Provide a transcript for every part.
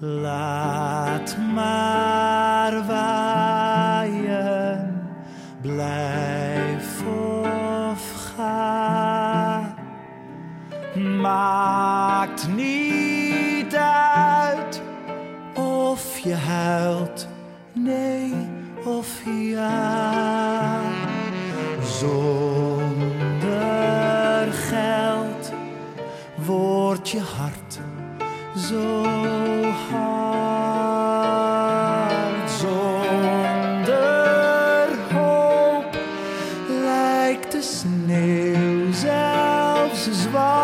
Laat maar waaien, blijf of ga. Maakt niet uit of je huilt, nee of ja. Zonder geld wordt je hart zo hard. Zonder hoop lijkt de sneeuw zelfs zwart.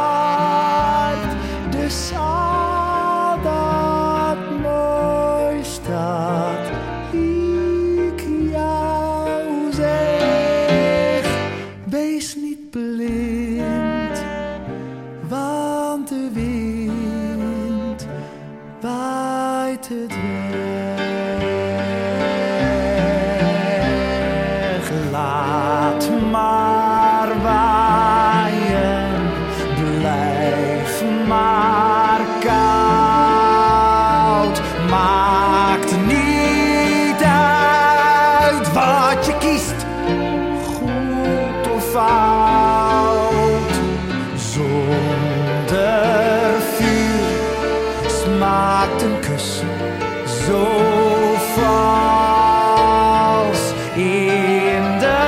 Weg. Laat maar waaien, blijf maar koud. Maakt niet uit wat je kiest, smaakt een kus zo vals. In de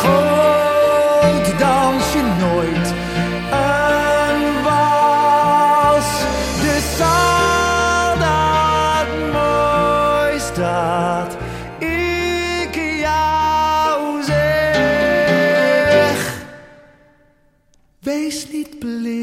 goot dans je nooit een wals. Dus al dat mooi staat, ik jou zeg. Wees niet blind,